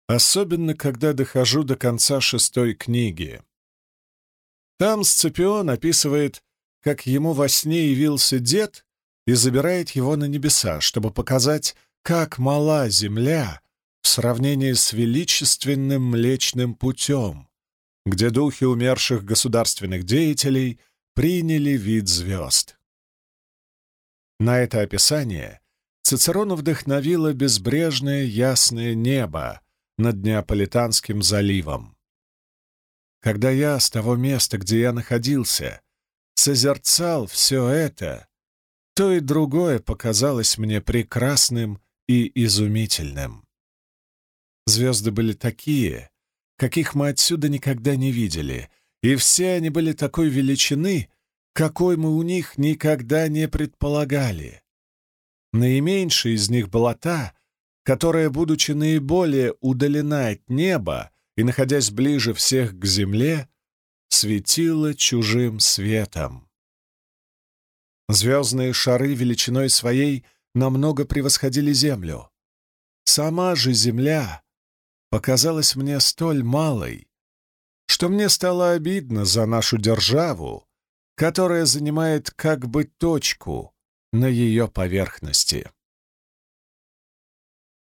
особенно когда дохожу до конца шестой книги. Там Сципион описывает, как ему во сне явился дед и забирает его на небеса, чтобы показать, как мала земля в сравнении с величественным Млечным путем, где духи умерших государственных деятелей приняли вид звезд. На это описание Цицерона вдохновило безбрежное ясное небо над Неаполитанским заливом. Когда я с того места, где я находился, созерцал все это, то и другое показалось мне прекрасным и изумительным. Звезды были такие, каких мы отсюда никогда не видели, и все они были такой величины, какой мы у них никогда не предполагали. Наименьшая из них была та, которая, будучи наиболее удалена от неба и находясь ближе всех к земле, светила чужим светом. Звездные шары величиной своей намного превосходили Землю. Сама же Земля показалась мне столь малой, что мне стало обидно за нашу державу, которая занимает как бы точку на ее поверхности.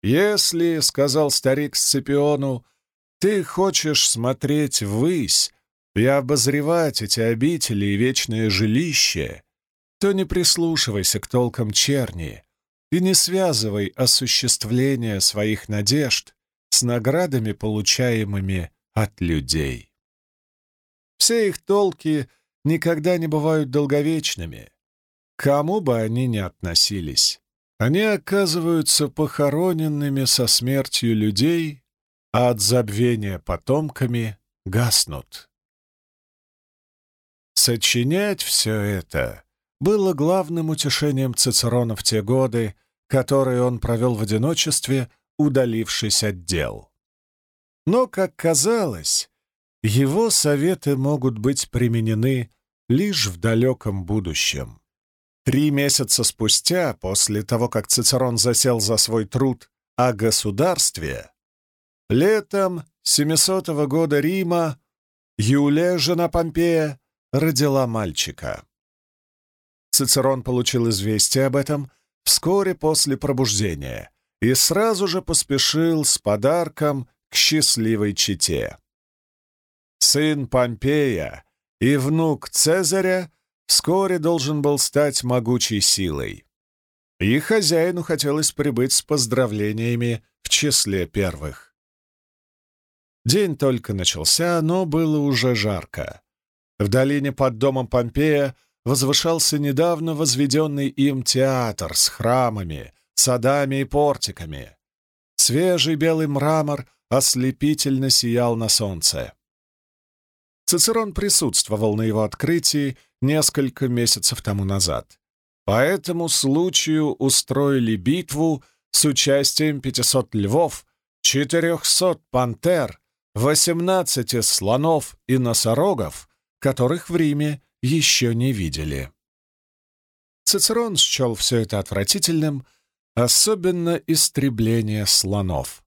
«Если, — сказал старик Сципиону, — ты хочешь смотреть ввысь и обозревать эти обители и вечное жилище, то не прислушивайся к толкам черни и не связывай осуществление своих надежд с наградами, получаемыми от людей. Все их толки никогда не бывают долговечными, кому бы они ни относились. Они оказываются похороненными со смертью людей, а от забвения потомками гаснут. Сочинять все это было главным утешением Цицерона в те годы, которые он провел в одиночестве, удалившись от дел. Но, как казалось, его советы могут быть применены лишь в далеком будущем. Три месяца спустя, после того, как Цицерон засел за свой труд о государстве, летом 700 года Рима Юлия, жена Помпея, родила мальчика. Цицерон получил известие об этом вскоре после пробуждения и сразу же поспешил с подарком к счастливой чете. Сын Помпея и внук Цезаря вскоре должен был стать могучей силой. И хозяину хотелось прибыть с поздравлениями в числе первых. День только начался, но было уже жарко. В долине под домом Помпея возвышался недавно возведенный им театр с храмами, садами и портиками. Свежий белый мрамор ослепительно сиял на солнце. Цицерон присутствовал на его открытии несколько месяцев тому назад. По этому случаю устроили битву с участием 500 львов, 400 пантер, 18 слонов и носорогов, которых в Риме еще не видели. Цицерон счел все это отвратительным, особенно истребление слонов.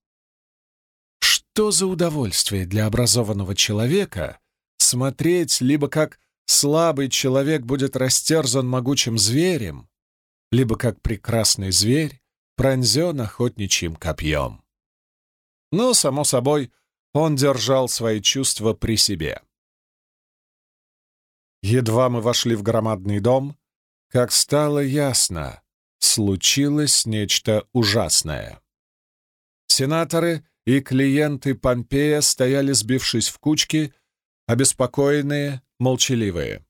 Что за удовольствие для образованного человека смотреть либо как слабый человек будет растерзан могучим зверем, либо как прекрасный зверь пронзен охотничьим копьем. Но, само собой, он держал свои чувства при себе. Едва мы вошли в громадный дом, как стало ясно, случилось нечто ужасное. Сенаторы и клиенты Помпея стояли, сбившись в кучки, обеспокоенные, молчаливые.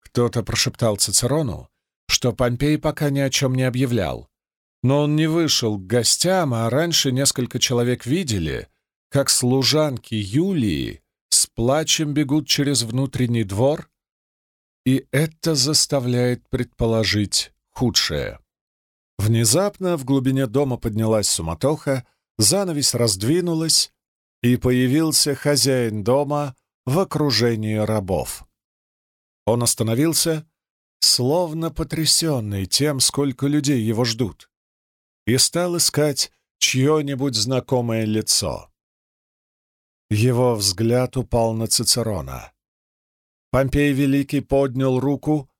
Кто-то прошептал Цицерону, что Помпей пока ни о чем не объявлял, но он не вышел к гостям, а раньше несколько человек видели, как служанки Юлии с плачем бегут через внутренний двор, и это заставляет предположить худшее. Внезапно в глубине дома поднялась суматоха, занавесь раздвинулась, и появился хозяин дома в окружении рабов. Он остановился, словно потрясенный тем, сколько людей его ждут, и стал искать чье-нибудь знакомое лицо. Его взгляд упал на Цицерона. Помпей Великий поднял руку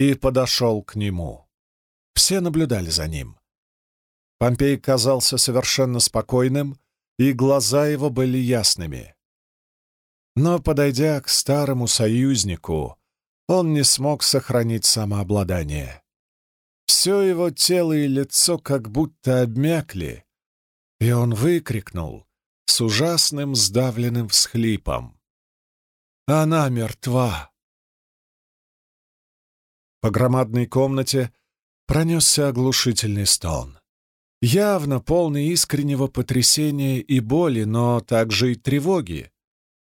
и подошел к нему. Все наблюдали за ним. Помпей казался совершенно спокойным, и глаза его были ясными. Но, подойдя к старому союзнику, он не смог сохранить самообладание. Все его тело и лицо как будто обмякли, и он выкрикнул с ужасным сдавленным всхлипом. «Она мертва!» По громадной комнате пронесся оглушительный стон. Явно полный искреннего потрясения и боли, но также и тревоги.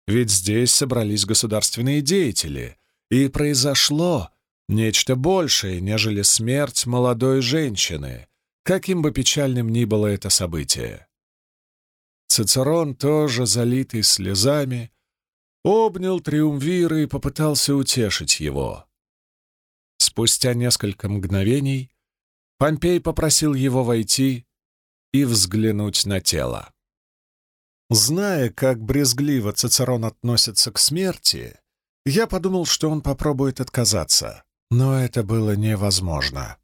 Ведь здесь собрались государственные деятели, и произошло нечто большее, нежели смерть молодой женщины, каким бы печальным ни было это событие. Цицерон, тоже залитый слезами, обнял Триумвира и попытался утешить его. Спустя несколько мгновений Помпей попросил его войти и взглянуть на тело. Зная, как брезгливо Цицерон относится к смерти, я подумал, что он попробует отказаться, но это было невозможно.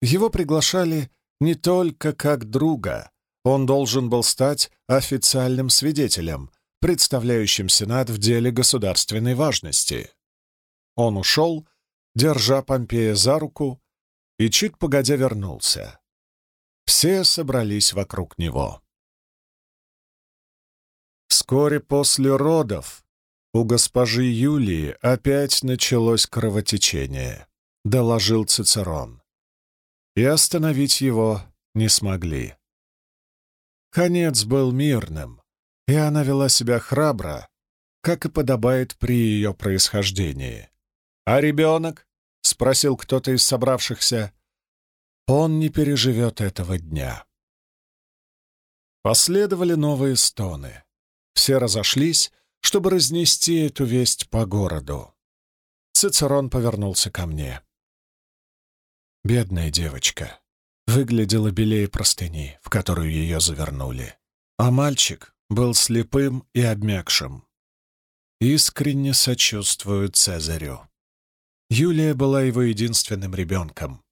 Его приглашали не только как друга, он должен был стать официальным свидетелем, представляющим Сенат в деле государственной важности. Он ушел, держа Помпея за руку, и чуть погодя вернулся. Все собрались вокруг него. Вскоре после родов у госпожи Юлии опять началось кровотечение, доложил Цицерон. И остановить его не смогли. Конец был мирным, и она вела себя храбро, как и подобает при ее происхождении. «А ребенок?» — спросил кто-то из собравшихся. «Он не переживет этого дня». Последовали новые стоны. Все разошлись, чтобы разнести эту весть по городу. Цицерон повернулся ко мне. Бедная девочка выглядела белее простыни, в которую ее завернули. А мальчик был слепым и обмякшим. Искренне сочувствую Цезарю. Юлия была его единственным ребенком.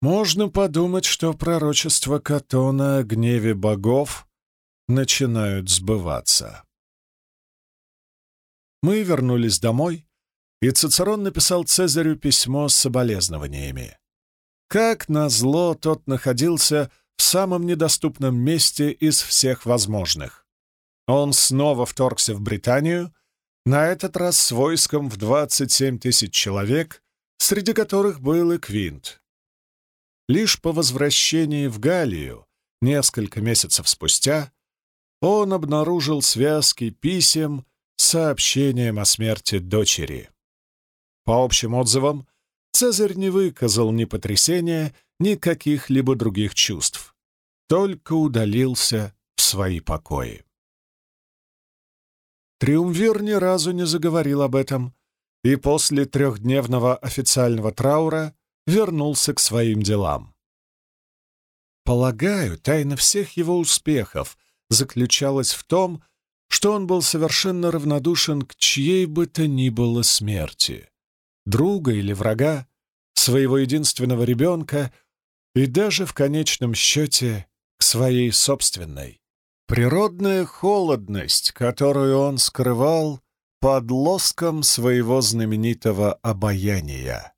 Можно подумать, что пророчество Катона о гневе богов начинают сбываться. Мы вернулись домой, и Цицерон написал Цезарю письмо с соболезнованиями. Как назло, тот находился в самом недоступном месте из всех возможных. Он снова вторгся в Британию, на этот раз с войском в 27 тысяч человек, среди которых был и Квинт. Лишь по возвращении в Галлию, несколько месяцев спустя, он обнаружил связки писем с сообщением о смерти дочери. По общим отзывам, Цезарь не выказал ни потрясения, ни каких-либо других чувств, только удалился в свои покои. Триумвир ни разу не заговорил об этом, и после трехдневного официального траура вернулся к своим делам. Полагаю, тайна всех его успехов заключалась в том, что он был совершенно равнодушен к чьей бы то ни было смерти, друга или врага, своего единственного ребенка и даже в конечном счете к своей собственной. Природная холодность, которую он скрывал под лоском своего знаменитого обаяния.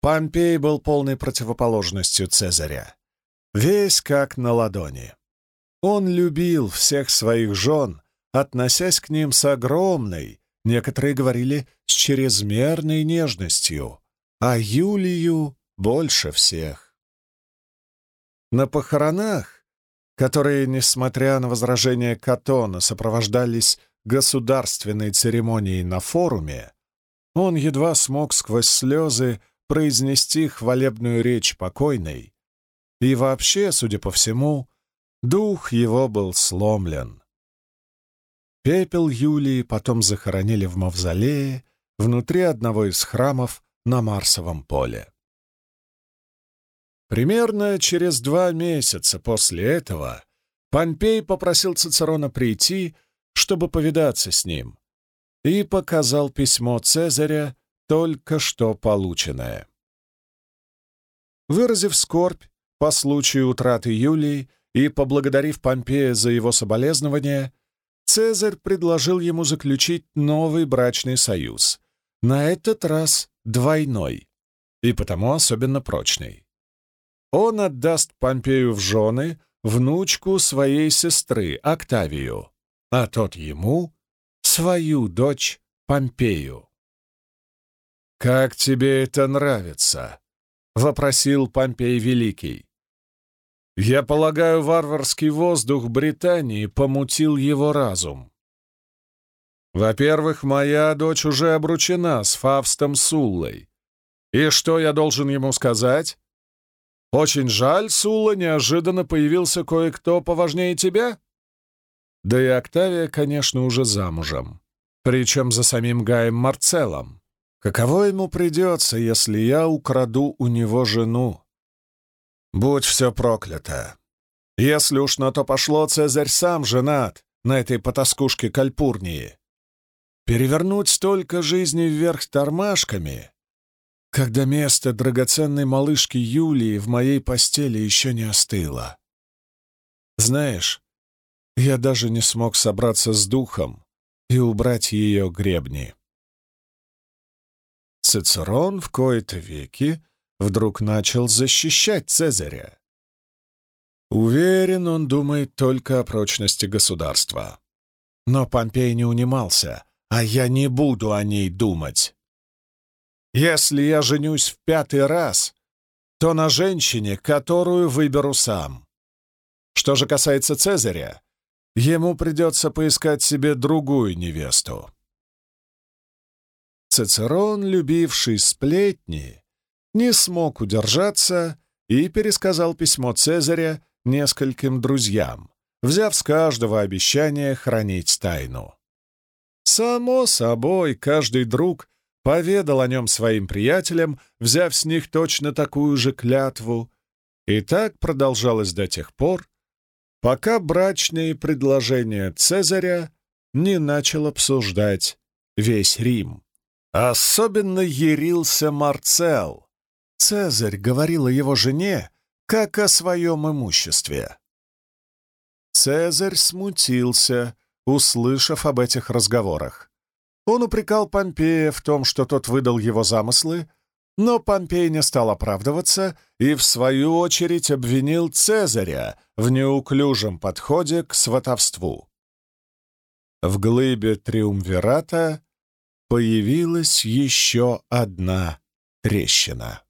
Помпей был полной противоположностью Цезаря. Весь как на ладони. Он любил всех своих жен, относясь к ним с огромной, некоторые говорили, с чрезмерной нежностью, а Юлию больше всех. На похоронах которые, несмотря на возражения Катона, сопровождались государственной церемонией на форуме, он едва смог сквозь слезы произнести хвалебную речь покойной, и вообще, судя по всему, дух его был сломлен. Пепел Юлии потом захоронили в мавзолее внутри одного из храмов на Марсовом поле. Примерно через два месяца после этого Помпей попросил Цицерона прийти, чтобы повидаться с ним, и показал письмо Цезаря, только что полученное. Выразив скорбь по случаю утраты Юлии и поблагодарив Помпея за его соболезнования, Цезарь предложил ему заключить новый брачный союз, на этот раз двойной, и потому особенно прочный он отдаст Помпею в жены внучку своей сестры Октавию, а тот ему свою дочь Помпею. «Как тебе это нравится?» — вопросил Помпей Великий. «Я полагаю, варварский воздух Британии помутил его разум. Во-первых, моя дочь уже обручена с Фавстом Суллой. И что я должен ему сказать? Очень жаль, Сула, неожиданно появился кое-кто поважнее тебя. Да и Октавия, конечно, уже замужем. Причем за самим Гаем Марцеллом. Каково ему придется, если я украду у него жену? Будь все проклято. Если уж на то пошло, Цезарь сам женат на этой потаскушке Кальпурнии. Перевернуть столько жизни вверх тормашками когда место драгоценной малышки Юлии в моей постели еще не остыло. Знаешь, я даже не смог собраться с духом и убрать ее гребни. Цицерон в кои-то веки вдруг начал защищать Цезаря. Уверен, он думает только о прочности государства. Но Помпей не унимался, а я не буду о ней думать. Если я женюсь в пятый раз, то на женщине, которую выберу сам. Что же касается Цезаря, ему придется поискать себе другую невесту. Цицерон, любивший сплетни, не смог удержаться и пересказал письмо Цезаря нескольким друзьям, взяв с каждого обещание хранить тайну. Само собой, каждый друг поведал о нем своим приятелям, взяв с них точно такую же клятву, и так продолжалось до тех пор, пока брачные предложения Цезаря не начал обсуждать весь Рим. Особенно ярился Марцел. Цезарь говорил о его жене, как о своем имуществе. Цезарь смутился, услышав об этих разговорах. Он упрекал Помпея в том, что тот выдал его замыслы, но Помпей не стал оправдываться и, в свою очередь, обвинил Цезаря в неуклюжем подходе к сватовству. В глыбе Триумвирата появилась еще одна трещина.